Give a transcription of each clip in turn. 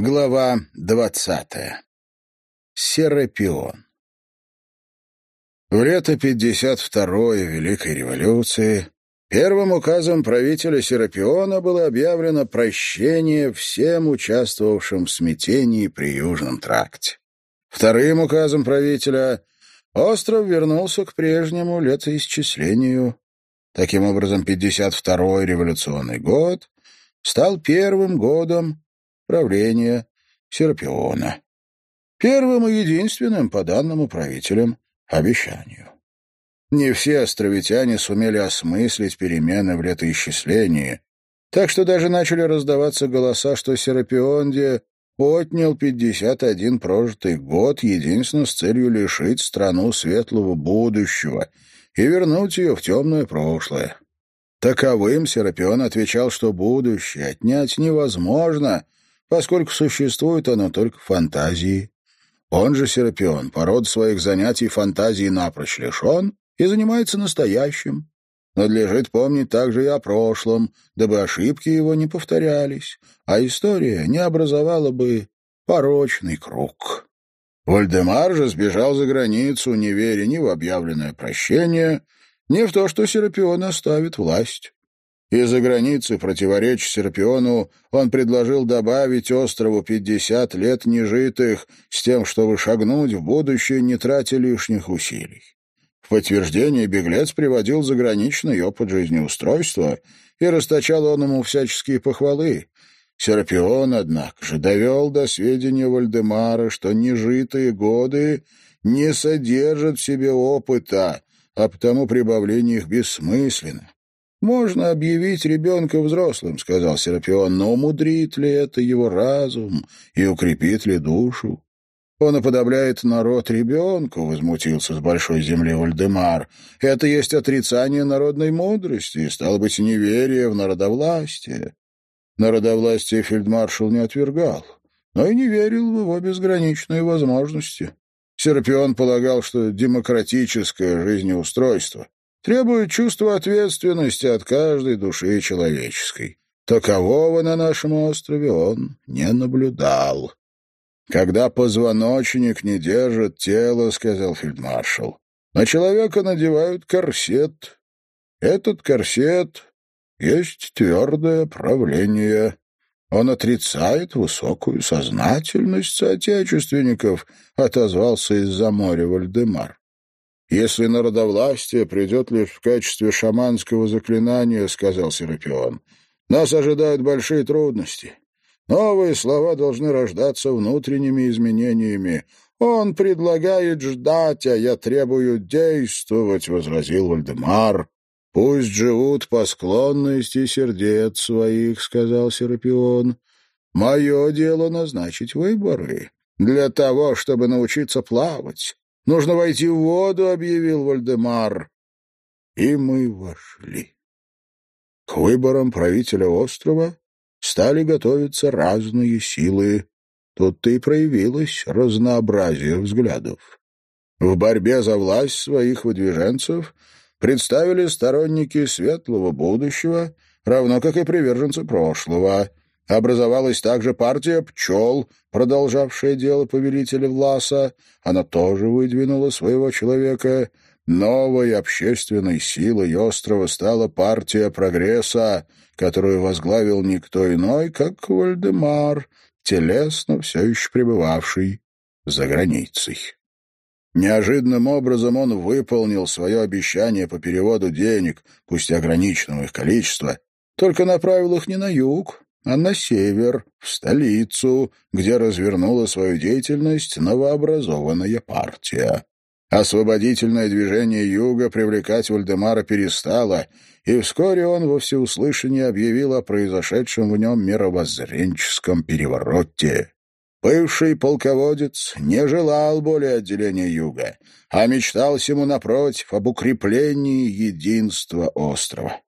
Глава двадцатая. Серапион. В лето 52-й Великой революции первым указом правителя Серапиона было объявлено прощение всем участвовавшим в смятении при Южном тракте. Вторым указом правителя остров вернулся к прежнему летоисчислению. Таким образом, 52-й революционный год стал первым годом правления Серапиона. Первым и единственным по данному правителям обещанию. Не все островитяне сумели осмыслить перемены в летоисчислении, так что даже начали раздаваться голоса, что Серапионде отнял 51 прожитый год единственно с целью лишить страну светлого будущего и вернуть ее в темное прошлое. Таковым Серапион отвечал, что будущее отнять невозможно — поскольку существует оно только в фантазии. Он же Серапион, по роду своих занятий фантазии напрочь лишен и занимается настоящим. Надлежит помнить также и о прошлом, дабы ошибки его не повторялись, а история не образовала бы порочный круг. Вальдемар же сбежал за границу, не веря ни в объявленное прощение, ни в то, что Серапион оставит власть. Из-за границы, противоречия Серпиону, он предложил добавить острову пятьдесят лет нежитых с тем, чтобы шагнуть в будущее, не тратя лишних усилий. В подтверждение беглец приводил заграничный опыт жизнеустройства и расточал он ему всяческие похвалы. Серпион, однако же, довел до сведения Вальдемара, что нежитые годы не содержат в себе опыта, а потому прибавление их бессмысленно. «Можно объявить ребенка взрослым», — сказал Серапион, «но умудрит ли это его разум и укрепит ли душу?» «Он уподобляет народ ребенку», — возмутился с большой земли Вальдемар. «Это есть отрицание народной мудрости и, стало быть, неверие в народовластие». Народовластие фельдмаршал не отвергал, но и не верил в его безграничные возможности. Серапион полагал, что демократическое жизнеустройство требует чувства ответственности от каждой души человеческой. Такового на нашем острове он не наблюдал. «Когда позвоночник не держит тело, — сказал фельдмаршал, — на человека надевают корсет. Этот корсет есть твердое правление. Он отрицает высокую сознательность соотечественников», — отозвался из-за моря Вальдемар. «Если народовластие придет лишь в качестве шаманского заклинания, — сказал Серапион, — нас ожидают большие трудности. Новые слова должны рождаться внутренними изменениями. Он предлагает ждать, а я требую действовать, — возразил Вальдемар. «Пусть живут по склонности сердец своих», — сказал Серапион. «Мое дело назначить выборы для того, чтобы научиться плавать, Нужно войти в воду, — объявил Вальдемар. И мы вошли. К выборам правителя острова стали готовиться разные силы. Тут-то и проявилось разнообразие взглядов. В борьбе за власть своих выдвиженцев представили сторонники светлого будущего, равно как и приверженцы прошлого. Образовалась также партия «Пчел», продолжавшая дело повелителя Власа. Она тоже выдвинула своего человека. Новой общественной силой острова стала партия «Прогресса», которую возглавил никто иной, как Вальдемар, телесно все еще пребывавший за границей. Неожиданным образом он выполнил свое обещание по переводу денег, пусть и ограниченного их количества, только направил их не на юг, а на север, в столицу, где развернула свою деятельность новообразованная партия. Освободительное движение юга привлекать Вальдемара перестало, и вскоре он во всеуслышание объявил о произошедшем в нем мировоззренческом перевороте. Бывший полководец не желал более отделения юга, а мечтал ему, напротив, об укреплении единства острова.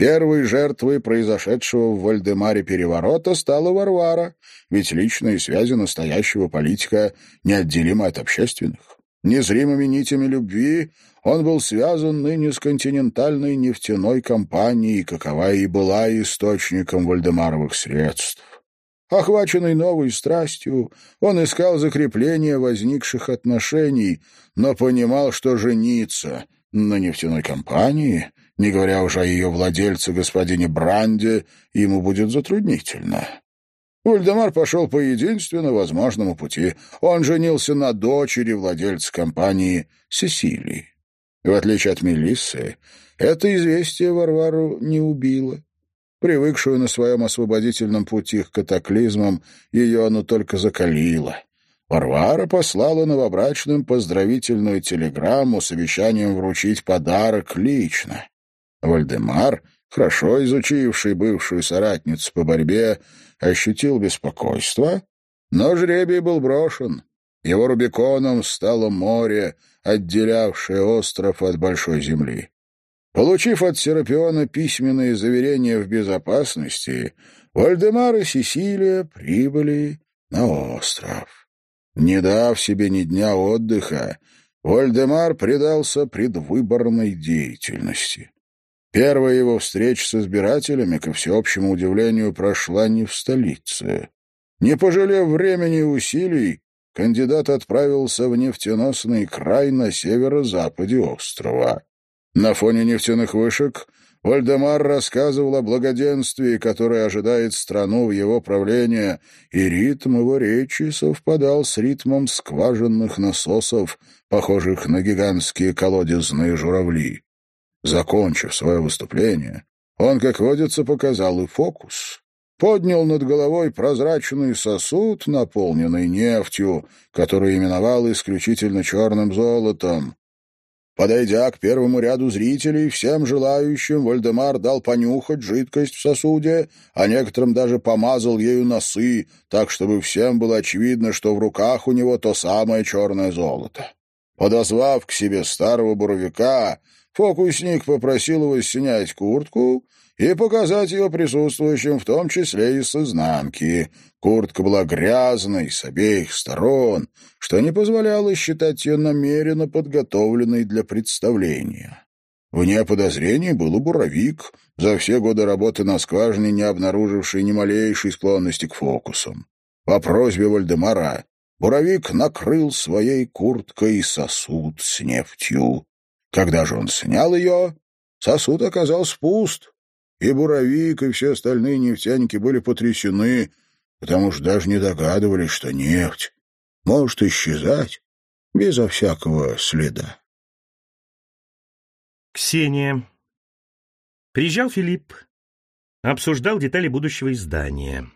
Первой жертвой произошедшего в Вальдемаре переворота стала Варвара, ведь личные связи настоящего политика неотделимы от общественных. Незримыми нитями любви он был связан ныне с континентальной нефтяной компанией, какова и была источником вальдемаровых средств. Охваченный новой страстью, он искал закрепление возникших отношений, но понимал, что жениться на нефтяной компании, не говоря уже о ее владельце господине Бранде, ему будет затруднительно. Вальдемар пошел по единственно возможному пути. Он женился на дочери владельца компании Сесилии. В отличие от Мелиссы, это известие Варвару не убило. Привыкшую на своем освободительном пути к катаклизмам, ее оно только закалило. Варвара послала новобрачным поздравительную телеграмму с обещанием вручить подарок лично. Вальдемар, хорошо изучивший бывшую соратницу по борьбе, ощутил беспокойство, но жребий был брошен. Его Рубиконом стало море, отделявшее остров от большой земли. Получив от Серапиона письменные заверения в безопасности, Вальдемар и Сесилия прибыли на остров. Не дав себе ни дня отдыха, Вальдемар предался предвыборной деятельности. Первая его встреча с избирателями, ко всеобщему удивлению, прошла не в столице. Не пожалев времени и усилий, кандидат отправился в нефтеносный край на северо-западе острова. На фоне нефтяных вышек Вальдемар рассказывал о благоденствии, которое ожидает страну в его правлении, и ритм его речи совпадал с ритмом скважинных насосов, похожих на гигантские колодезные журавли. Закончив свое выступление, он, как водится, показал и фокус. Поднял над головой прозрачный сосуд, наполненный нефтью, который именовал исключительно черным золотом. Подойдя к первому ряду зрителей, всем желающим Вальдемар дал понюхать жидкость в сосуде, а некоторым даже помазал ею носы, так, чтобы всем было очевидно, что в руках у него то самое черное золото. Подозвав к себе старого буровика, Фокусник попросил его снять куртку и показать ее присутствующим, в том числе и с изнанки. Куртка была грязной с обеих сторон, что не позволяло считать ее намеренно подготовленной для представления. Вне подозрений был и буровик, за все годы работы на скважине не обнаруживший ни малейшей склонности к фокусам. По просьбе Вальдемара буровик накрыл своей курткой сосуд с нефтью. Когда же он снял ее, сосуд оказался пуст, и Буровик, и все остальные нефтяники были потрясены, потому что даже не догадывались, что нефть может исчезать безо всякого следа. Ксения. Приезжал Филипп, обсуждал детали будущего издания.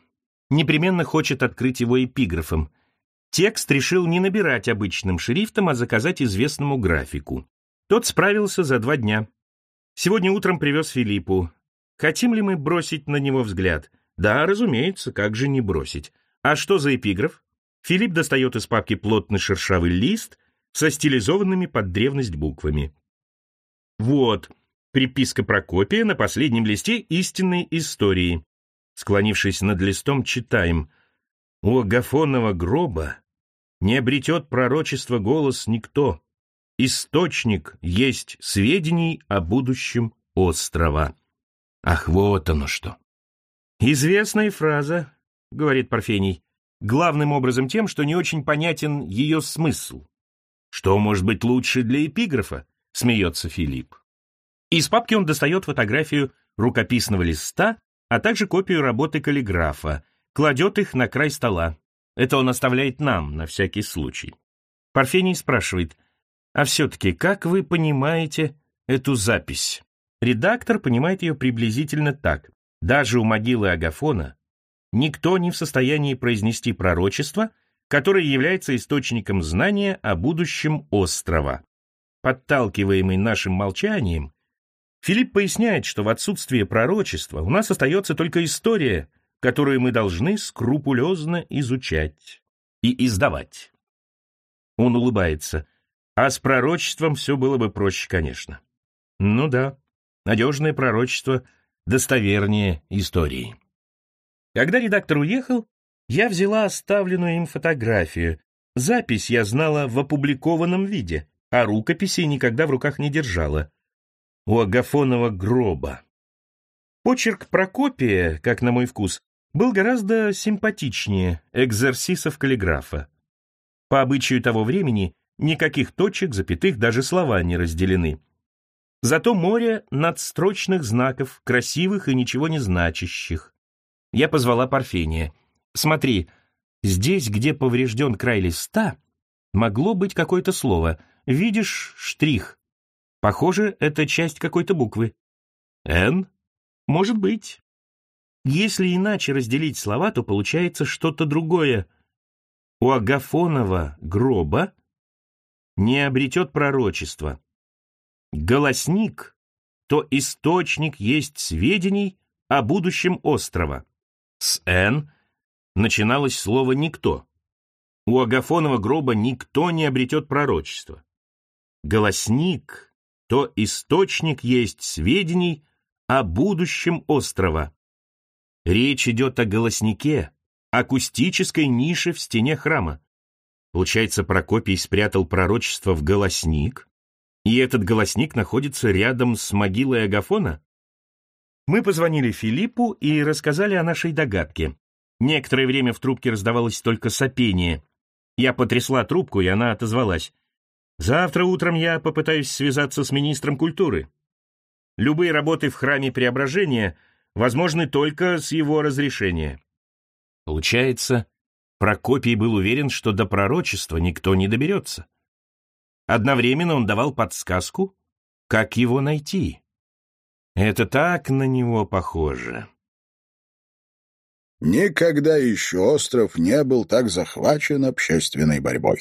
Непременно хочет открыть его эпиграфом. Текст решил не набирать обычным шрифтом, а заказать известному графику. Тот справился за два дня. Сегодня утром привез Филиппу. Хотим ли мы бросить на него взгляд? Да, разумеется, как же не бросить. А что за эпиграф? Филипп достает из папки плотный шершавый лист со стилизованными под древность буквами. Вот, приписка Прокопия на последнем листе истинной истории. Склонившись над листом, читаем. «У Агафонова гроба не обретет пророчество голос никто, источник есть сведений о будущем острова. Ах, вот оно что. Известная фраза, говорит Парфений, главным образом тем, что не очень понятен ее смысл. Что может быть лучше для эпиграфа, смеется Филипп. Из папки он достает фотографию рукописного листа, а также копию работы каллиграфа, кладет их на край стола. Это он оставляет нам, на всякий случай. Парфений спрашивает, а все-таки, как вы понимаете эту запись? Редактор понимает ее приблизительно так. Даже у могилы Агафона никто не в состоянии произнести пророчество, которое является источником знания о будущем острова. Подталкиваемый нашим молчанием, Филипп поясняет, что в отсутствие пророчества у нас остается только история, которую мы должны скрупулезно изучать и издавать. Он улыбается. А с пророчеством все было бы проще, конечно. Ну да, надежное пророчество достовернее истории. Когда редактор уехал, я взяла оставленную им фотографию. Запись я знала в опубликованном виде, а рукописи никогда в руках не держала. У Агафонова гроба. Почерк Прокопия, как на мой вкус, был гораздо симпатичнее экзерсисов каллиграфа. По обычаю того времени никаких точек, запятых, даже слова не разделены. Зато море надстрочных знаков, красивых и ничего не значащих. Я позвала Парфения. «Смотри, здесь, где поврежден край листа, могло быть какое-то слово. Видишь штрих? Похоже, это часть какой-то буквы. «Н»? Может быть. Если иначе разделить слова, то получается что-то другое. У Агафонова гроба не обретет пророчество. Голосник — то источник есть сведений о будущем острова. С «Н» начиналось слово «никто». У Агафонова гроба никто не обретет пророчество. Голосник — то источник есть сведений о будущем острова. Речь идет о голоснике, акустической нише в стене храма. Получается, Прокопий спрятал пророчество в голосник, и этот голосник находится рядом с могилой Агафона? Мы позвонили Филиппу и рассказали о нашей догадке. Некоторое время в трубке раздавалось только сопение. Я потрясла трубку, и она отозвалась. «Завтра утром я попытаюсь связаться с министром культуры. Любые работы в храме Преображения — возможны только с его разрешения. Получается, Прокопий был уверен, что до пророчества никто не доберется. Одновременно он давал подсказку, как его найти. Это так на него похоже. Никогда еще остров не был так захвачен общественной борьбой.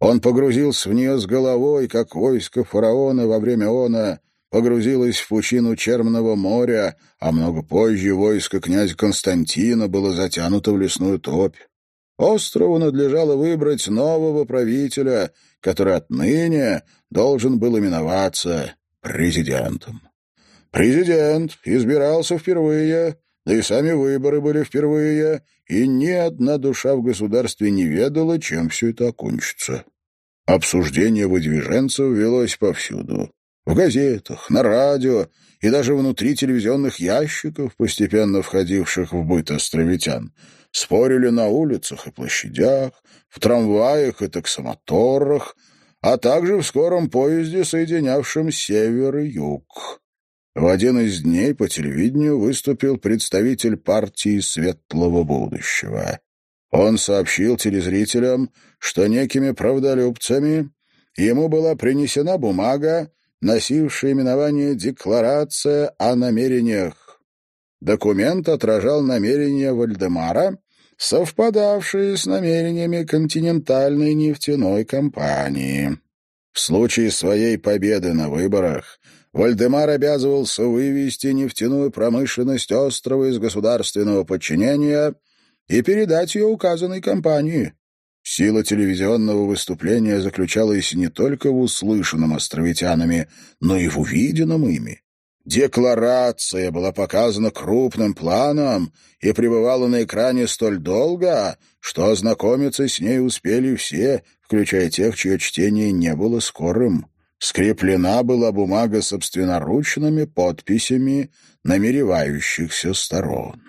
Он погрузился в нее с головой, как войско фараона во время она погрузилось в пучину Черного моря, а много позже войско князя Константина было затянуто в лесную топь. Острову надлежало выбрать нового правителя, который отныне должен был именоваться президентом. Президент избирался впервые, да и сами выборы были впервые, и ни одна душа в государстве не ведала, чем все это окончится. Обсуждение выдвиженцев велось повсюду. В газетах, на радио и даже внутри телевизионных ящиков, постепенно входивших в быт островитян, спорили на улицах и площадях, в трамваях и таксомоторах, а также в скором поезде, соединявшем север и юг. В один из дней по телевидению выступил представитель партии Светлого Будущего. Он сообщил телезрителям, что некими правдолюбцами ему была принесена бумага, носивший именование «Декларация о намерениях». Документ отражал намерения Вальдемара, совпадавшие с намерениями континентальной нефтяной компании. В случае своей победы на выборах Вальдемар обязывался вывести нефтяную промышленность острова из государственного подчинения и передать ее указанной компании. Сила телевизионного выступления заключалась не только в услышанном островитянами, но и в увиденном ими. Декларация была показана крупным планом и пребывала на экране столь долго, что ознакомиться с ней успели все, включая тех, чье чтение не было скорым. Скреплена была бумага собственноручными подписями намеревающихся сторон.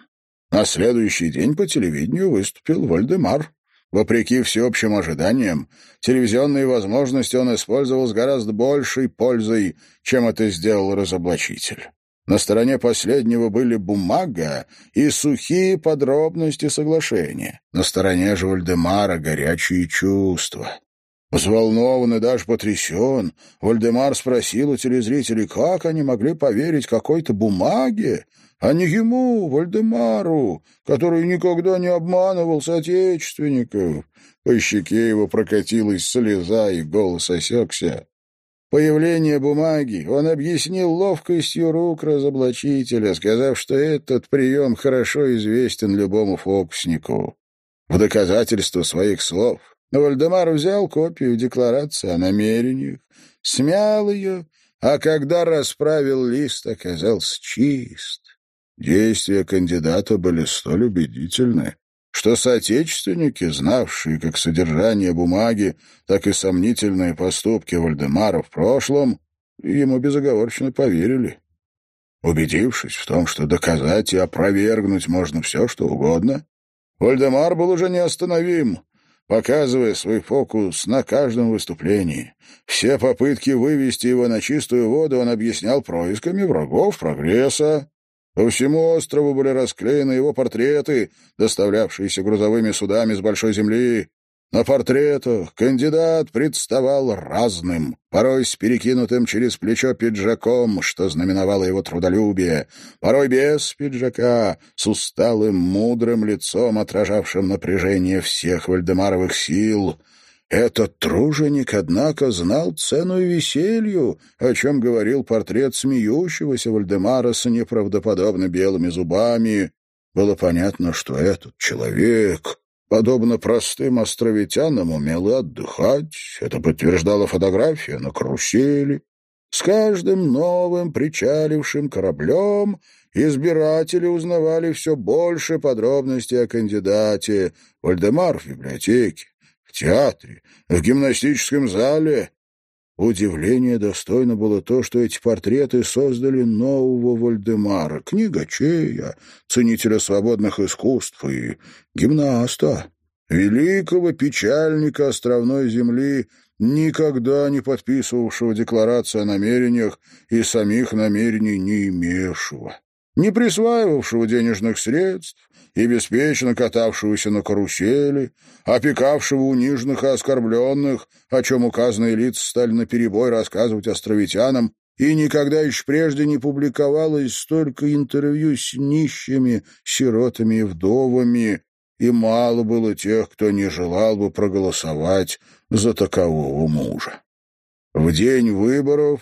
На следующий день по телевидению выступил Вальдемар. Вопреки всеобщим ожиданиям, телевизионные возможности он использовал с гораздо большей пользой, чем это сделал разоблачитель. На стороне последнего были бумага и сухие подробности соглашения. На стороне же Вальдемара горячие чувства. Взволнован и даже потрясен, Вальдемар спросил у телезрителей, как они могли поверить какой-то бумаге, а не ему, Вальдемару, который никогда не обманывал соотечественников. По щеке его прокатилась слеза, и голос осекся. Появление бумаги он объяснил ловкостью рук разоблачителя, сказав, что этот прием хорошо известен любому фокуснику. В доказательство своих слов Вальдемар взял копию декларации о намерениях, смял ее, а когда расправил лист, оказался чист. Действия кандидата были столь убедительны, что соотечественники, знавшие как содержание бумаги, так и сомнительные поступки Вальдемара в прошлом, ему безоговорочно поверили. Убедившись в том, что доказать и опровергнуть можно все, что угодно, Вальдемар был уже неостановим, показывая свой фокус на каждом выступлении. Все попытки вывести его на чистую воду он объяснял происками врагов прогресса. По всему острову были расклеены его портреты, доставлявшиеся грузовыми судами с большой земли. На портретах кандидат представал разным, порой с перекинутым через плечо пиджаком, что знаменовало его трудолюбие, порой без пиджака, с усталым, мудрым лицом, отражавшим напряжение всех вальдемаровых сил. Этот труженик, однако, знал цену и веселью, о чем говорил портрет смеющегося Вальдемара с неправдоподобно белыми зубами. Было понятно, что этот человек подобно простым островитянам, умел отдыхать. Это подтверждала фотография на карусели. С каждым новым причалившим кораблем избиратели узнавали все больше подробностей о кандидате. Вальдемар в библиотеке, в театре, в гимнастическом зале. Удивления достойно было то, что эти портреты создали нового Вальдемара, книгачея, ценителя свободных искусств и гимнаста, великого печальника островной земли, никогда не подписывавшего декларации о намерениях и самих намерений не имевшего, не присваивавшего денежных средств, и беспечно катавшегося на карусели, опекавшего униженных и оскорбленных, о чем указанные лица стали наперебой рассказывать островитянам, и никогда еще прежде не публиковалось столько интервью с нищими, сиротами и вдовами, и мало было тех, кто не желал бы проголосовать за такового мужа. В день выборов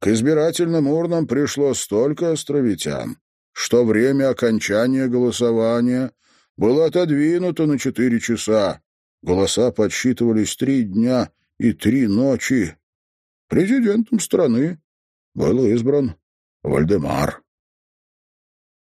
к избирательным урнам пришло столько островитян, что время окончания голосования было отодвинуто на четыре часа. Голоса подсчитывались три дня и три ночи. Президентом страны был избран Вальдемар.